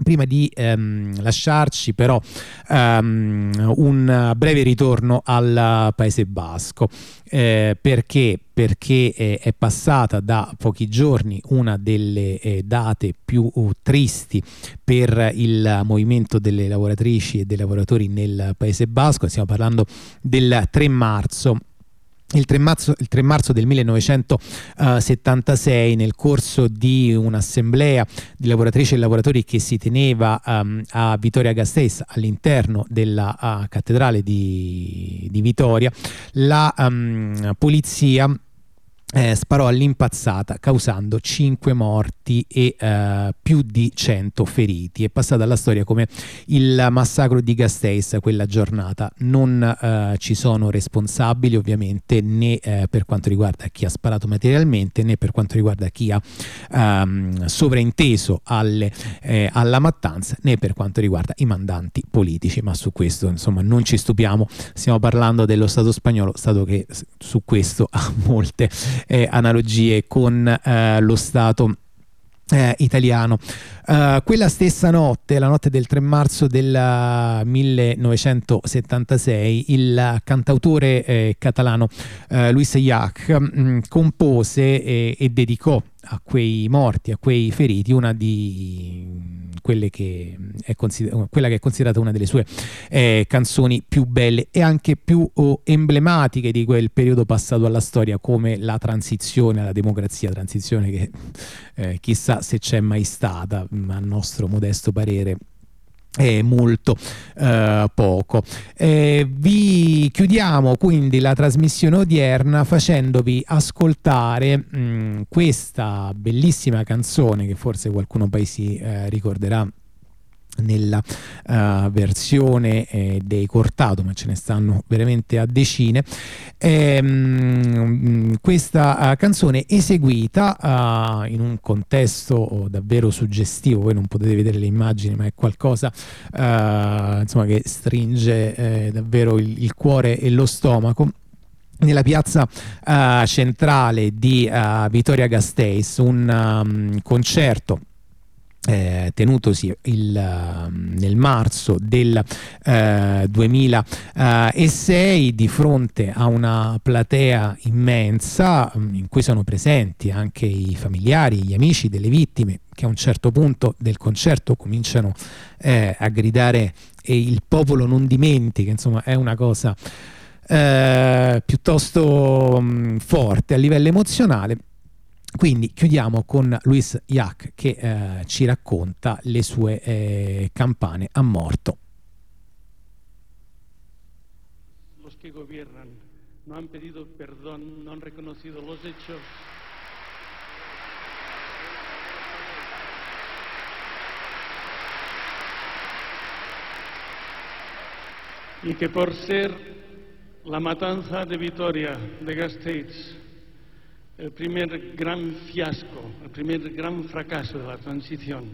S2: Prima di ehm, lasciarci però ehm, un breve ritorno al Paese Basco, eh, perché? Perché eh, è passata da pochi giorni una delle eh, date più uh, tristi per il movimento delle lavoratrici e dei lavoratori nel Paese Basco, stiamo parlando del 3 marzo il 3, marzo, il 3, marzo, del 1976 nel corso di un'assemblea di lavoratrici e lavoratori che si teneva um, a Vittoria Gasteiz all'interno della uh, cattedrale di, di Vitoria la um, polizia eh, sparò all'impazzata causando 5 morti e eh, più di 100 feriti. È passata alla storia come il massacro di Gasteiz quella giornata. Non eh, ci sono responsabili ovviamente né eh, per quanto riguarda chi ha sparato materialmente né per quanto riguarda chi ha ehm, sovrainteso alle, eh, alla mattanza né per quanto riguarda i mandanti politici. Ma su questo insomma non ci stupiamo, stiamo parlando dello Stato spagnolo, Stato che su questo ha molte eh, analogie con eh, lo Stato eh, italiano. Uh, quella stessa notte, la notte del 3 marzo del 1976, il cantautore eh, catalano eh, Luis mh, mm, compose e dedicò a quei morti, a quei feriti, una di quelle che è quella che è considerata una delle sue eh, canzoni più belle e anche più oh, emblematiche di quel periodo passato alla storia come la transizione alla democrazia, transizione che eh, chissà se c'è mai stata, ma a nostro modesto parere è molto eh, poco. Eh, vi chiudiamo quindi la trasmissione odierna facendovi ascoltare mh, questa bellissima canzone che forse qualcuno poi si eh, ricorderà nella uh, versione eh, dei Cortato, ma ce ne stanno veramente a decine. Ehm, questa uh, canzone eseguita uh, in un contesto davvero suggestivo, voi non potete vedere le immagini, ma è qualcosa insomma, che stringe eh, davvero il, il cuore e lo stomaco nella piazza centrale di Vittoria Gasteiz un um, concerto eh, tenutosi il, uh, nel marzo del uh, 2006 di fronte a una platea immensa um, in cui sono presenti anche i familiari, gli amici delle vittime che a un certo punto del concerto cominciano eh, a gridare e il popolo non dimentica, insomma è una cosa eh, piuttosto um, forte a livello emozionale quindi chiudiamo con Luis Jack che eh, ci racconta le sue eh, campane a morto.
S4: Los que gobiernan no han pedido perdón, no han reconocido los hechos. Y que por ser la matanza de Vitoria, de Gasteiz, el primer gran fiasco, el primer gran fracaso de la transición.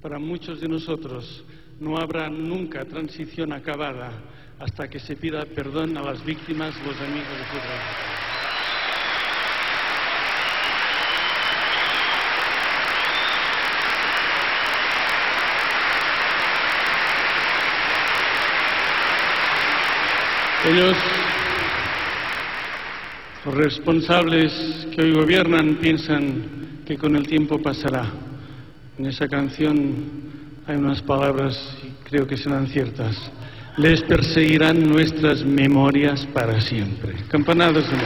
S4: Para muchos de nosotros no habrá nunca transición acabada hasta que se pida perdón a las víctimas, los amigos de fútbol. Ellos los responsables que hoy gobiernan piensan que con el tiempo pasará. En esa canción hay unas palabras y creo que serán ciertas. Les perseguirán nuestras memorias para siempre. Campanadas de